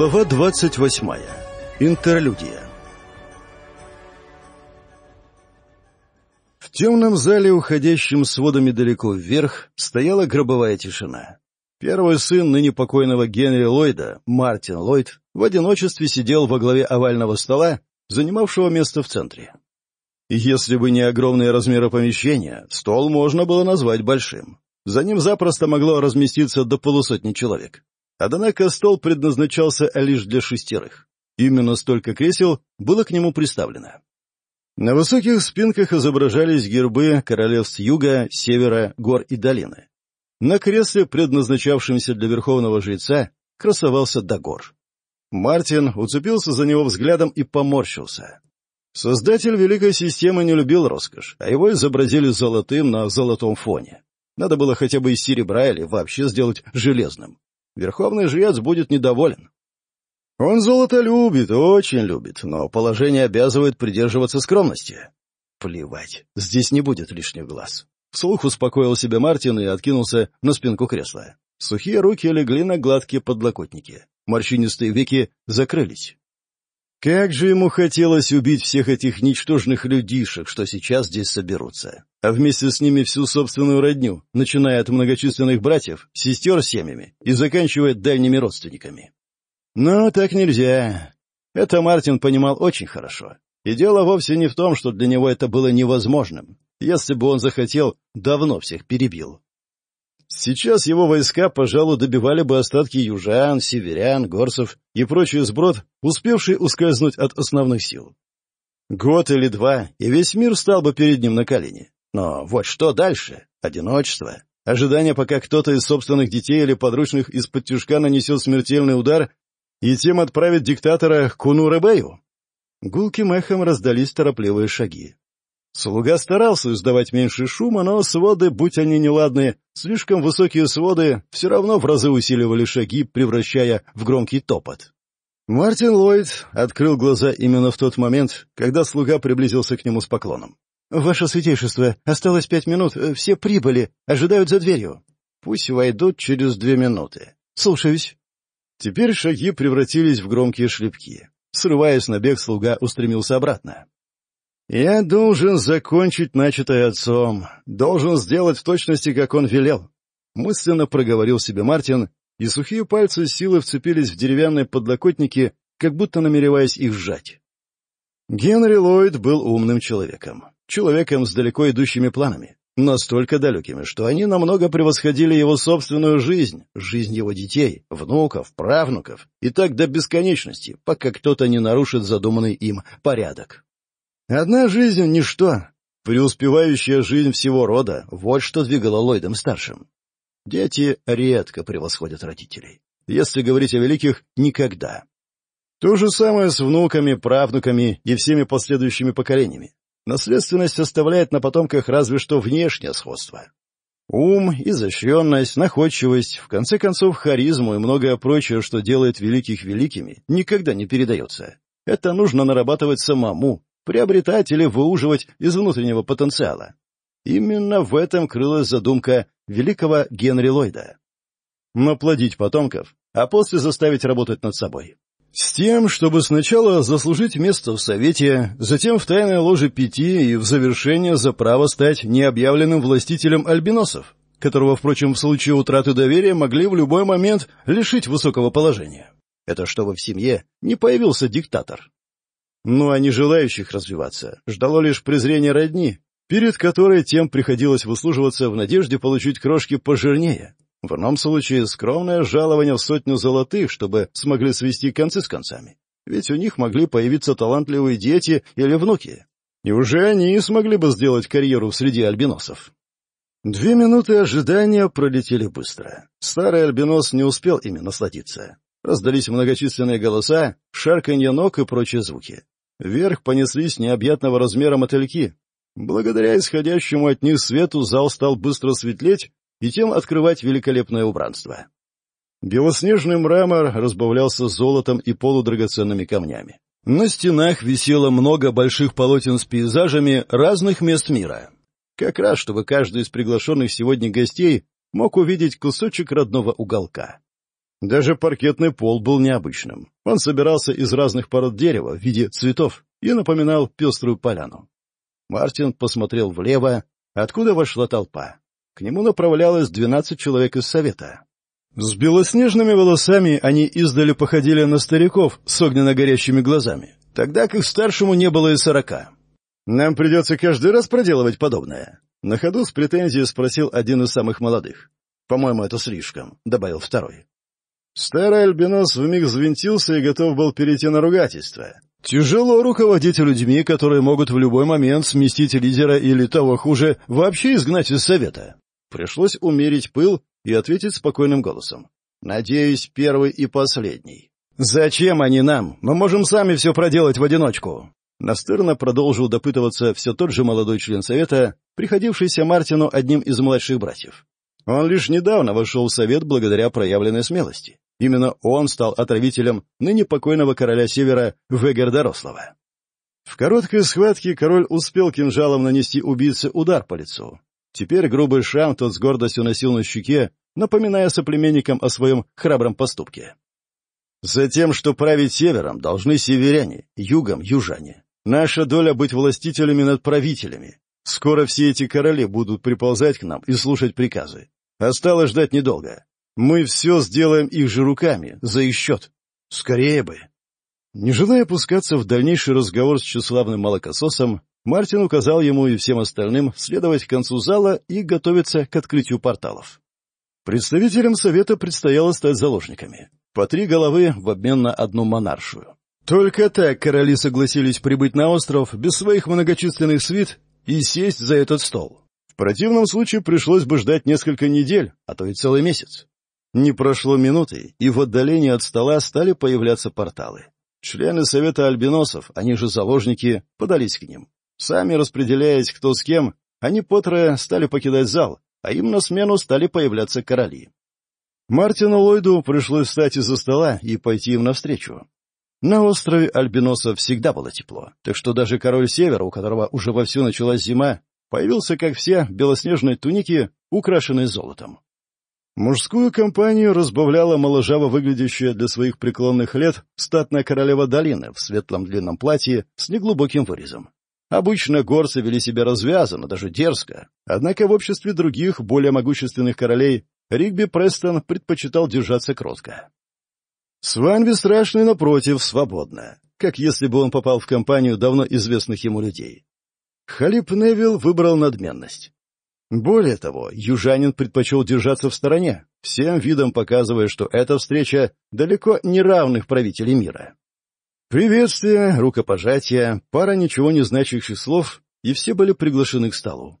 Глава 28. Интерлюдия. В темном зале, уходящем с водами далеко вверх, стояла гробовая тишина. Первый сын ныне покойного Генри Ллойда, Мартин Ллойд, в одиночестве сидел во главе овального стола, занимавшего место в центре. Если бы не огромные размеры помещения, стол можно было назвать большим. За ним запросто могло разместиться до полусотни человек. Однако стол предназначался лишь для шестерых. Именно столько кресел было к нему приставлено. На высоких спинках изображались гербы королевств юга, севера, гор и долины. На кресле, предназначавшемся для верховного жреца, красовался Дагор. Мартин уцепился за него взглядом и поморщился. Создатель Великой Системы не любил роскошь, а его изобразили золотым на золотом фоне. Надо было хотя бы из серебра или вообще сделать железным. Верховный жрец будет недоволен. Он золото любит, очень любит, но положение обязывает придерживаться скромности. Плевать, здесь не будет лишних глаз. Вслух успокоил себя Мартин и откинулся на спинку кресла. Сухие руки легли на гладкие подлокотники. Морщинистые веки закрылись. Как же ему хотелось убить всех этих ничтожных людишек, что сейчас здесь соберутся. А вместе с ними всю собственную родню, начиная от многочисленных братьев, сестер с семьями и заканчивая дальними родственниками. Но так нельзя. Это Мартин понимал очень хорошо. И дело вовсе не в том, что для него это было невозможным. Если бы он захотел, давно всех перебил. Сейчас его войска, пожалуй, добивали бы остатки южан, северян, горцев и прочий сброд, успевший ускользнуть от основных сил. Год или два, и весь мир стал бы перед ним на колени. Но вот что дальше? Одиночество. Ожидание, пока кто-то из собственных детей или подручных из-под тяжка нанесет смертельный удар и тем отправит диктатора к Куну-Ребею? Гулким эхом раздались торопливые шаги. Слуга старался издавать меньше шума, но своды, будь они неладные, слишком высокие своды все равно в разы усиливали шаги, превращая в громкий топот. Мартин Ллойд открыл глаза именно в тот момент, когда слуга приблизился к нему с поклоном. «Ваше святейшество, осталось пять минут, э, все прибыли, ожидают за дверью». «Пусть войдут через две минуты». «Слушаюсь». Теперь шаги превратились в громкие шлепки. Срываясь на бег, слуга устремился обратно. «Я должен закончить начатое отцом, должен сделать в точности, как он велел», — мысленно проговорил себе Мартин, и сухие пальцы силы Человеком с далеко идущими планами. Настолько далекими, что они намного превосходили его собственную жизнь, жизнь его детей, внуков, правнуков, и так до бесконечности, пока кто-то не нарушит задуманный им порядок. Одна жизнь — ничто, преуспевающая жизнь всего рода, вот что двигало Ллойдом-старшим. Дети редко превосходят родителей. Если говорить о великих, никогда. То же самое с внуками, правнуками и всеми последующими поколениями. Наследственность оставляет на потомках разве что внешнее сходство. Ум, изощренность, находчивость, в конце концов харизму и многое прочее, что делает великих великими, никогда не передается. Это нужно нарабатывать самому, приобретать или выуживать из внутреннего потенциала. Именно в этом крылась задумка великого Генри С тем, чтобы сначала заслужить место в Совете, затем в тайное ложе пяти и в завершение за право стать необъявленным властителем альбиносов, которого, впрочем, в случае утраты доверия могли в любой момент лишить высокого положения. Это чтобы в семье не появился диктатор. Ну а не желающих развиваться ждало лишь презрение родни, перед которой тем приходилось выслуживаться в надежде получить крошки пожирнее, В ином случае скромное жалование в сотню золотых, чтобы смогли свести концы с концами. Ведь у них могли появиться талантливые дети или внуки. И уже они смогли бы сделать карьеру среди альбиносов. Две минуты ожидания пролетели быстро. Старый альбинос не успел ими насладиться. Раздались многочисленные голоса, шарканье ног и прочие звуки. Вверх понеслись необъятного размера мотыльки. Благодаря исходящему от них свету зал стал быстро светлеть и тем открывать великолепное убранство. Белоснежный мрамор разбавлялся золотом и полудрагоценными камнями. На стенах висело много больших полотен с пейзажами разных мест мира. Как раз, чтобы каждый из приглашенных сегодня гостей мог увидеть кусочек родного уголка. Даже паркетный пол был необычным. Он собирался из разных пород дерева в виде цветов и напоминал пеструю поляну. Мартин посмотрел влево, откуда вошла толпа. К К нему направлялось двенадцать человек из совета. С белоснежными волосами они издали походили на стариков с огненно-горящими глазами, тогда как старшему не было и сорока. «Нам придется каждый раз проделывать подобное», — на ходу с претензией спросил один из самых молодых. «По-моему, это слишком», — добавил второй. Старый альбинос вмиг взвинтился и готов был перейти на ругательство. Тяжело руководить людьми, которые могут в любой момент сместить лидера или того хуже, вообще изгнать из совета. Пришлось умерить пыл и ответить спокойным голосом. «Надеюсь, первый и последний». «Зачем они нам? Мы можем сами все проделать в одиночку». Настырно продолжил допытываться все тот же молодой член совета, приходившийся Мартину одним из младших братьев. Он лишь недавно вошел в совет благодаря проявленной смелости. Именно он стал отравителем ныне покойного короля Севера Вегердорослова. В короткой схватке король успел кинжалом нанести убийце удар по лицу, Теперь грубый шрам тот с гордостью носил на щеке, напоминая соплеменникам о своем храбром поступке. «Затем, что править севером, должны северяне, югом — южане. Наша доля — быть властителями над правителями. Скоро все эти короли будут приползать к нам и слушать приказы. Осталось ждать недолго. Мы все сделаем их же руками, за их счет. Скорее бы!» Не желая пускаться в дальнейший разговор с тщеславным молокососом, Мартин указал ему и всем остальным следовать к концу зала и готовиться к открытию порталов. Представителям совета предстояло стать заложниками. По три головы в обмен на одну монаршую. Только так короли согласились прибыть на остров без своих многочисленных свит и сесть за этот стол. В противном случае пришлось бы ждать несколько недель, а то и целый месяц. Не прошло минуты, и в отдалении от стола стали появляться порталы. Члены Совета Альбиносов, они же заложники, подались к ним. Сами распределяясь кто с кем, они по трое стали покидать зал, а им на смену стали появляться короли. Мартину Ллойду пришлось встать из-за стола и пойти им навстречу. На острове Альбиноса всегда было тепло, так что даже король Севера, у которого уже вовсю началась зима, появился, как все, в белоснежной тунике, украшенной золотом. Мужскую компанию разбавляла моложаво выглядящая для своих Обычно горцы вели себя развязанно, даже дерзко. Однако в обществе других, более могущественных королей, Ригби Престон предпочитал держаться кротко. С Ванви страшный, напротив, свободно, как если бы он попал в компанию давно известных ему людей. Халип Невилл выбрал надменность. Более того, южанин предпочел держаться в стороне, всем видом показывая, что эта встреча далеко не равных правителей мира. Приветствие, рукопожатие, пара ничего не значащих слов, и все были приглашены к столу.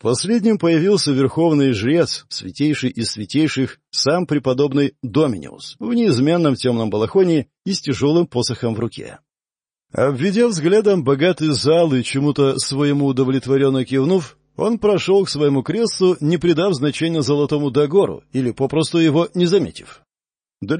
Последним появился верховный жрец, святейший из святейших, сам преподобный Доминиус, в неизменном темном балахоне и с тяжелым посохом в руке. Обведя взглядом богатый зал и чему-то своему удовлетворенно кивнув, он прошел к своему креслу, не придав значения золотому догору или попросту его не заметив. Для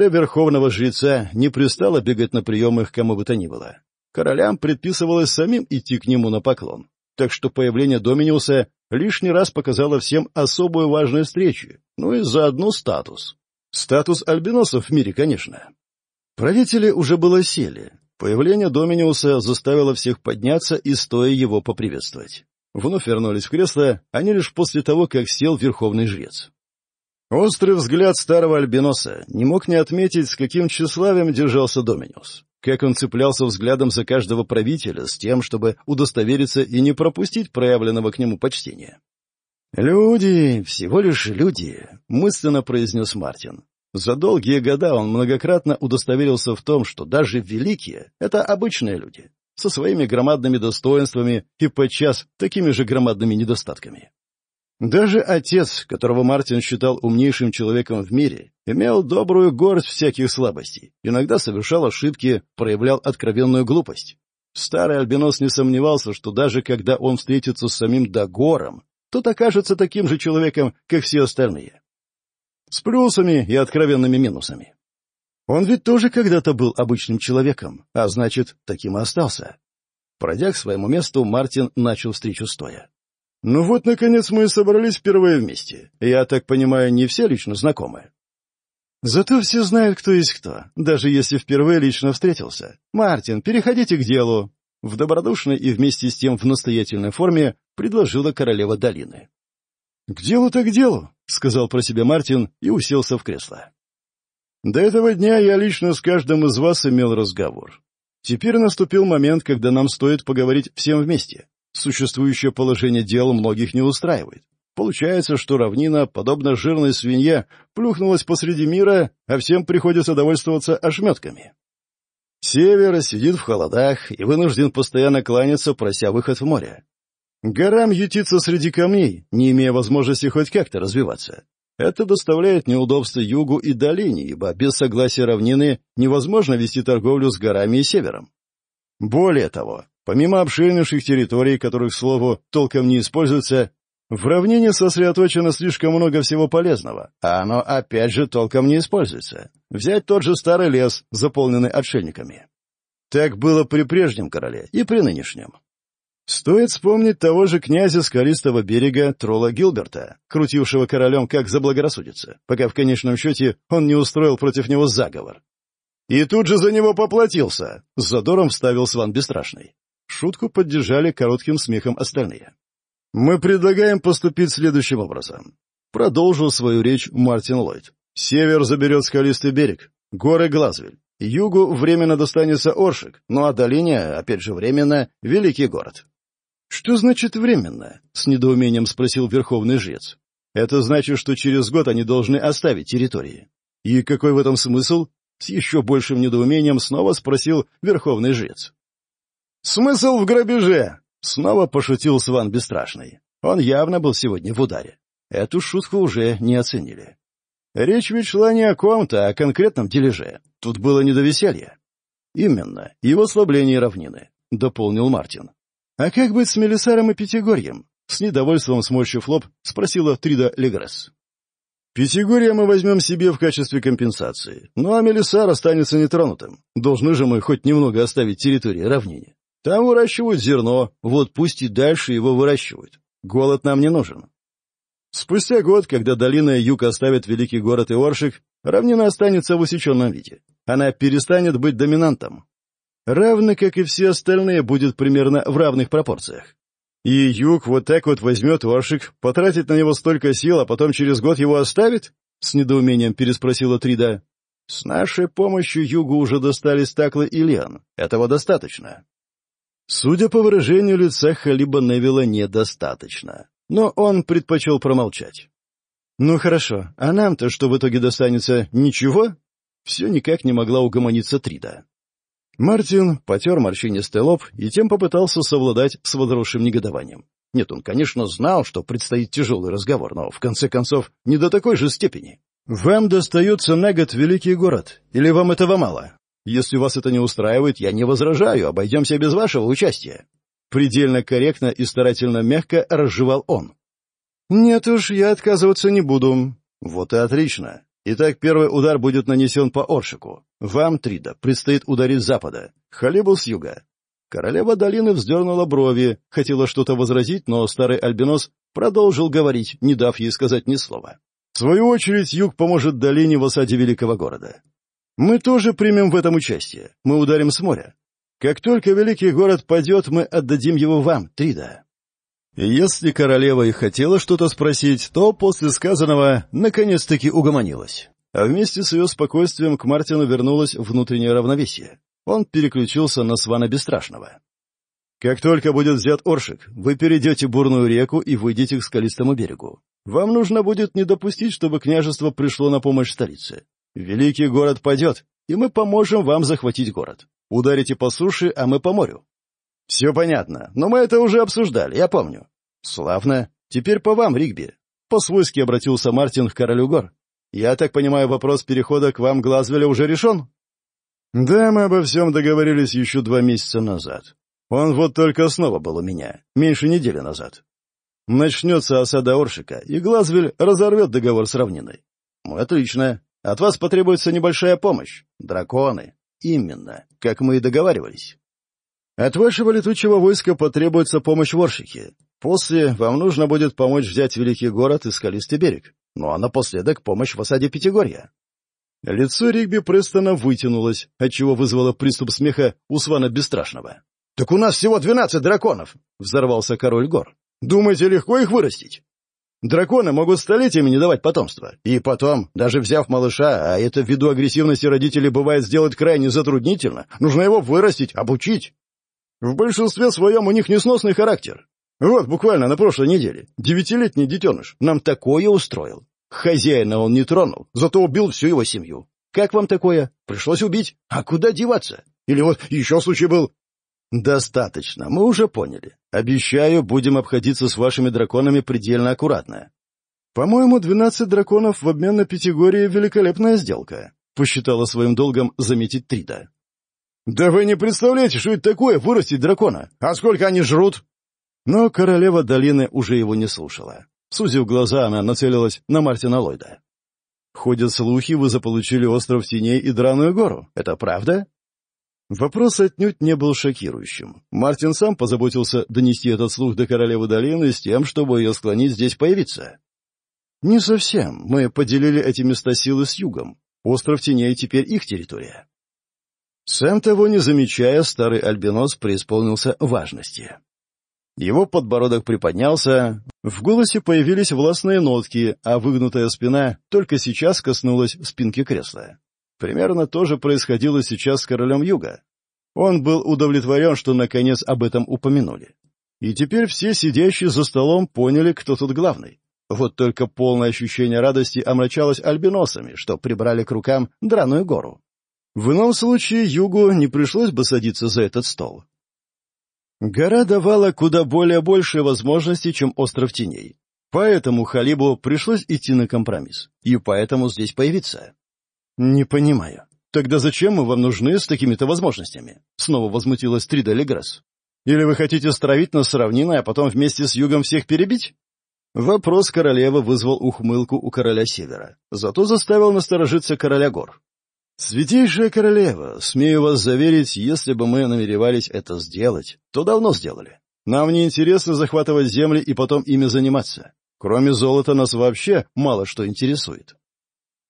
верховного жреца не пристало бегать на приемы к кому бы то ни было. Королям предписывалось самим идти к нему на поклон так что появление Доминиуса лишний раз показало всем особую важную встречу, ну и заодно статус. Статус альбиносов в мире, конечно. Правители уже было сели. Появление Доминиуса заставило всех подняться и стоя его поприветствовать. Вновь вернулись в кресло, они лишь после того, как сел верховный жрец. Острый взгляд старого альбиноса не мог не отметить, с каким тщеславием держался Доминиус как он цеплялся взглядом за каждого правителя с тем, чтобы удостовериться и не пропустить проявленного к нему почтения. «Люди, всего лишь люди», — мысленно произнес Мартин. За долгие года он многократно удостоверился в том, что даже великие — это обычные люди, со Даже отец, которого Мартин считал умнейшим человеком в мире, имел добрую горсть всяких слабостей, иногда совершал ошибки, проявлял откровенную глупость. Старый альбинос не сомневался, что даже когда он встретится с самим Дагором, тот окажется таким же человеком, как все остальные. С плюсами и откровенными минусами. Он ведь тоже когда-то был обычным человеком, а значит, таким и остался. Пройдя к своему месту, Мартин начал встречу стоя. Ну вот, наконец, мы и собрались впервые вместе. Я так понимаю, не все лично знакомы. Зато все знают, кто есть кто, даже если впервые лично встретился. Мартин, переходите к делу. В добродушной и вместе с тем в настоятельной форме предложила королева долины. «К делу так к делу», — сказал про себя Мартин и уселся в кресло. До этого дня я лично с каждым из вас имел разговор. Теперь наступил момент, когда нам стоит поговорить всем вместе существующее положение дел многих не устраивает. Получается, что равнина, подобно жирной свинье, плюхнулась посреди мира, а всем приходится довольствоваться ошметками. Север сидит в холодах и вынужден постоянно кланяться, прося выход в море. Горам ютиться среди камней, не имея возможности хоть как-то развиваться. Это доставляет неудобства югу и долине, ибо без согласия равнины невозможно вести торговлю с горами и севером. Более того, Помимо обширнейших территорий, которых, к слову, толком не используется, в равнине сосредоточено слишком много всего полезного, а оно опять же толком не используется. Взять тот же старый лес, заполненный отшельниками. Так было при прежнем короле и при нынешнем. Стоит вспомнить того же князя Скалистого берега Тролла Гилберта, крутившего королем как заблагорассудится, пока в конечном счете он не устроил против него заговор. И тут же за него поплатился, с задором вставил Сван Бесстрашный. Шутку поддержали коротким смехом остальные. «Мы предлагаем поступить следующим образом», — продолжил свою речь Мартин Ллойд. «Север заберет скалистый берег, горы Глазвель. Югу временно достанется Оршик, ну а долине, опять же временно, великий город». «Что значит временно?» — с недоумением спросил верховный жрец. «Это значит, что через год они должны оставить территории». «И какой в этом смысл?» — с еще большим недоумением снова спросил верховный жрец. «Смысл в грабеже!» Снова пошутил Сван Бесстрашный. Он явно был сегодня в ударе. Эту шутку уже не оценили. Речь ведь шла не о ком-то, а о конкретном дележе. Тут было не до веселья. Именно, его ослабление равнины, — дополнил Мартин. А как быть с Мелисаром и Пятигорьем? С недовольством сморщив лоб, спросила Трида Легресс. Пятигорье мы возьмем себе в качестве компенсации, ну а Мелисар останется нетронутым. Должны же мы хоть немного оставить территории равнине. Там выращивают зерно, вот пусть и дальше его выращивают. Голод нам не нужен. Спустя год, когда долина и юг оставят великий город Иоршик, равнина останется в усеченном виде. Она перестанет быть доминантом. Равно, как и все остальные, будет примерно в равных пропорциях. И юг вот так вот возьмет Иоршик, потратит на него столько сил, а потом через год его оставит? С недоумением переспросила Трида. С нашей помощью югу уже достались Таклы и Лен. Этого достаточно. Судя по выражению лица, Халиба Невилла недостаточно. Но он предпочел промолчать. «Ну хорошо, а нам-то что в итоге достанется? Ничего?» Все никак не могла угомониться Трида. Мартин потер морщинистый лоб и тем попытался совладать с возросшим негодованием. Нет, он, конечно, знал, что предстоит тяжелый разговор, но, в конце концов, не до такой же степени. «Вам достается на год великий город, или вам этого мало?» Если вас это не устраивает, я не возражаю, обойдемся без вашего участия». Предельно корректно и старательно мягко разжевал он. «Нет уж, я отказываться не буду». «Вот и отлично. Итак, первый удар будет нанесен по Оршику. Вам, Трида, предстоит ударить с запада. Халибу с юга». Королева долины вздернула брови, хотела что-то возразить, но старый альбинос продолжил говорить, не дав ей сказать ни слова. В свою очередь, юг поможет Мы тоже примем в этом участие. Мы ударим с моря. Как только великий город падет, мы отдадим его вам, Трида». Если королева и хотела что-то спросить, то после сказанного наконец-таки угомонилась. А вместе с ее спокойствием к Мартину вернулось внутреннее равновесие. Он переключился на Свана Бесстрашного. «Как только будет взят Оршик, вы перейдете бурную реку и выйдете к скалистому берегу. Вам нужно будет не допустить, чтобы княжество пришло на помощь столице. Великий город падет, и мы поможем вам захватить город. Ударите по суше, а мы по морю. Все понятно, но мы это уже обсуждали, я помню. Славно. Теперь по вам, Ригби. По-свойски обратился Мартин к королю гор. Я так понимаю, вопрос перехода к вам Глазвеля уже решен? Да, мы обо всем договорились еще два месяца назад. Он вот только снова был у меня, меньше недели назад. Начнется осада Оршика, и Глазвель разорвет договор с равниной. Ну, отлично. От вас потребуется небольшая помощь. Драконы. Именно. Как мы и договаривались. От вашего летучего войска потребуется помощь воршики. После вам нужно будет помочь взять великий город и скалистый берег. Ну а напоследок помощь в осаде Пятигорья. Лицо Ригби Престона вытянулось, отчего вызвало приступ смеха у Свана Бесстрашного. — Так у нас всего двенадцать драконов! — взорвался король гор. — Думаете, легко их вырастить? Драконы могут столетиями не давать потомства. И потом, даже взяв малыша, а это ввиду агрессивности родителей бывает сделать крайне затруднительно, нужно его вырастить, обучить. В большинстве своем у них несносный характер. Вот, буквально на прошлой неделе. Девятилетний детеныш нам такое устроил. Хозяина он не тронул, зато убил всю его семью. Как вам такое? Пришлось убить. А куда деваться? Или вот еще случай был. «Достаточно. Мы уже поняли. Обещаю, будем обходиться с вашими драконами предельно аккуратно. По-моему, двенадцать драконов в обмен на пятигории — великолепная сделка», — посчитала своим долгом заметить Трида. «Да вы не представляете, что это такое — вырастить дракона! А сколько они жрут!» Но королева долины уже его не слушала. Сузив глаза, она нацелилась на Мартина Ллойда. «Ходят слухи, вы заполучили остров Теней и Драную гору. Это правда?» Вопрос отнюдь не был шокирующим. Мартин сам позаботился донести этот слух до королевы долины с тем, чтобы ее склонить здесь появиться. «Не совсем. Мы поделили эти места силы с югом. Остров Теней теперь их территория». Сам того не замечая, старый альбинос преисполнился важности. Его подбородок приподнялся, в голосе появились властные нотки, а выгнутая спина только сейчас коснулась спинки кресла. Примерно то же происходило сейчас с королем юга. Он был удовлетворен, что наконец об этом упомянули. И теперь все сидящие за столом поняли, кто тут главный. Вот только полное ощущение радости омрачалось альбиносами, что прибрали к рукам драную гору. В ином случае югу не пришлось бы садиться за этот стол. Гора давала куда более большие возможности, чем остров теней. Поэтому Халибу пришлось идти на компромисс, и поэтому здесь появиться. «Не понимаю. Тогда зачем мы вам нужны с такими-то возможностями?» Снова возмутилась Трида Легресс. «Или вы хотите стравить нас с равниной, а потом вместе с югом всех перебить?» Вопрос королевы вызвал ухмылку у короля севера, зато заставил насторожиться короля гор. «Святейшая королева, смею вас заверить, если бы мы намеревались это сделать, то давно сделали. Нам не интересно захватывать земли и потом ими заниматься. Кроме золота нас вообще мало что интересует.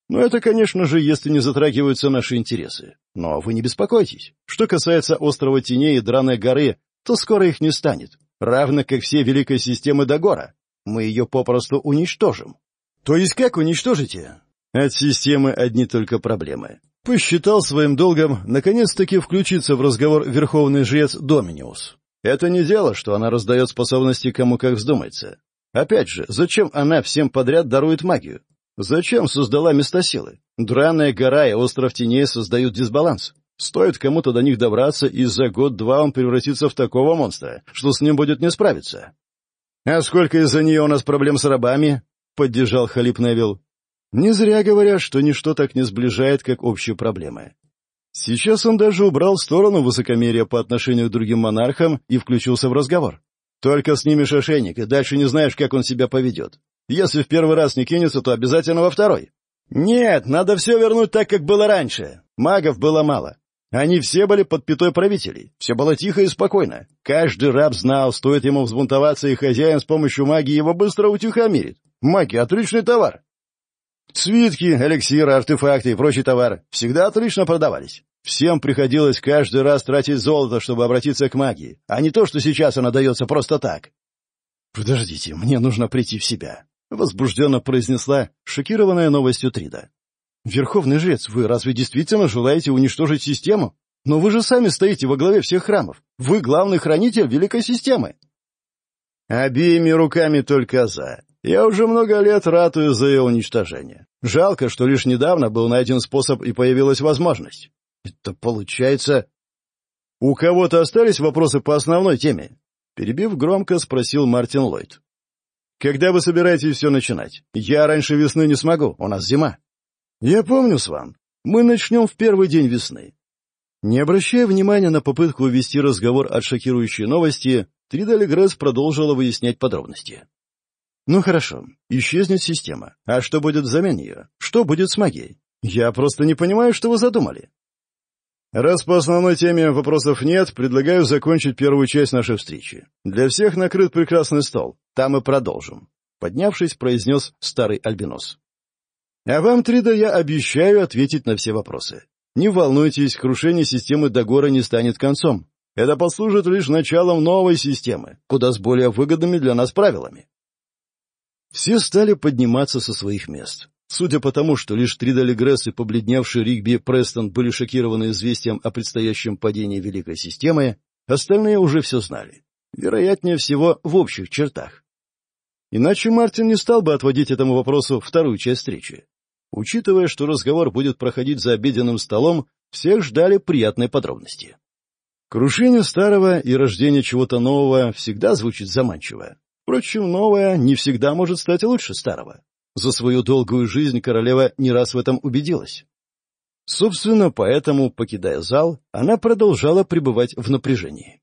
Но это, конечно же, если не затрагиваются наши интересы. Но ну, а вы не беспокойтесь. Что касается острова Теней и Драной горы, то скоро их не станет, равно как все великой системы Дагора. Мы ее попросту уничтожим. То есть как уничтожите? От системы одни только проблемы. Посчитал своим долгом наконец-таки включиться в разговор верховный жрец Доминиус. Это не дело, что она раздает способности кому как вздумается. Опять же, зачем она всем подряд дарует магию? Зачем создала места силы? Драная гора и остров теней создают дисбаланс. Стоит кому-то до них добраться, и за год-два он превратится в такого монстра, что с ним будет не справиться. — А сколько из-за нее у нас проблем с рабами? — поддержал Халип Невилл. — Не зря говорят, что ничто так не сближает, как общие проблемы. Сейчас он даже убрал в сторону высокомерия по отношению к другим монархам и включился в разговор. — Только снимешь ошейник, и дальше не знаешь, как он себя поведет. Если в первый раз не кинется, то обязательно во второй. Нет, надо все вернуть так, как было раньше. Магов было мало. Они все были под пятой правителей. Все было тихо и спокойно. Каждый раб знал, стоит ему взбунтоваться, и хозяин с помощью магии его быстро утихомирит. Маги — отличный товар. Свитки, эликсиры, артефакты и прочий товар всегда отлично продавались. Всем приходилось каждый раз тратить золото, чтобы обратиться к магии, а не то, что сейчас она дается просто так. «Подождите, мне нужно прийти в себя. возбужденно произнесла шокированная новостью Трида. «Верховный жрец, вы разве действительно желаете уничтожить систему? Но вы же сами стоите во главе всех храмов. Вы главный хранитель великой системы». «Обеими руками только за. Я Когда вы собираетесь все начинать? Я раньше весны не смогу, у нас зима. Я помню, Сван. Мы начнем в первый день весны. Не обращая внимания на попытку увести разговор от шокирующей новости, Тридали Гресс продолжила выяснять подробности. «Ну хорошо, исчезнет система. А что будет взамен ее? Что будет с магией? Я просто не понимаю, что вы задумали. Раз по основной теме вопросов нет, предлагаю закончить первую часть нашей встречи. Для всех накрыт прекрасный стол. Там и продолжим. Поднявшись, произнес старый альбинос. А вам, Трида, я обещаю ответить на все вопросы. Не волнуйтесь, крушение системы Дагора не станет концом. Это послужит лишь началом новой системы, куда с более выгодными для нас правилами. Все стали подниматься со своих мест. Судя по тому, что лишь Трида Легресс и побледневший Ригби Престон были шокированы известием о предстоящем падении Великой Системы, остальные уже все знали. Вероятнее всего, в общих чертах. Иначе Мартин не стал бы отводить этому вопросу вторую часть встречи. Учитывая, что разговор будет проходить за обеденным столом, всех ждали приятные подробности. Крушение старого и рождение чего-то нового всегда звучит заманчиво. Впрочем, новое не всегда может стать лучше старого. За За свою долгую жизнь королева не раз в этом убедилась. Собственно, поэтому, покидая зал, она продолжала пребывать в напряжении.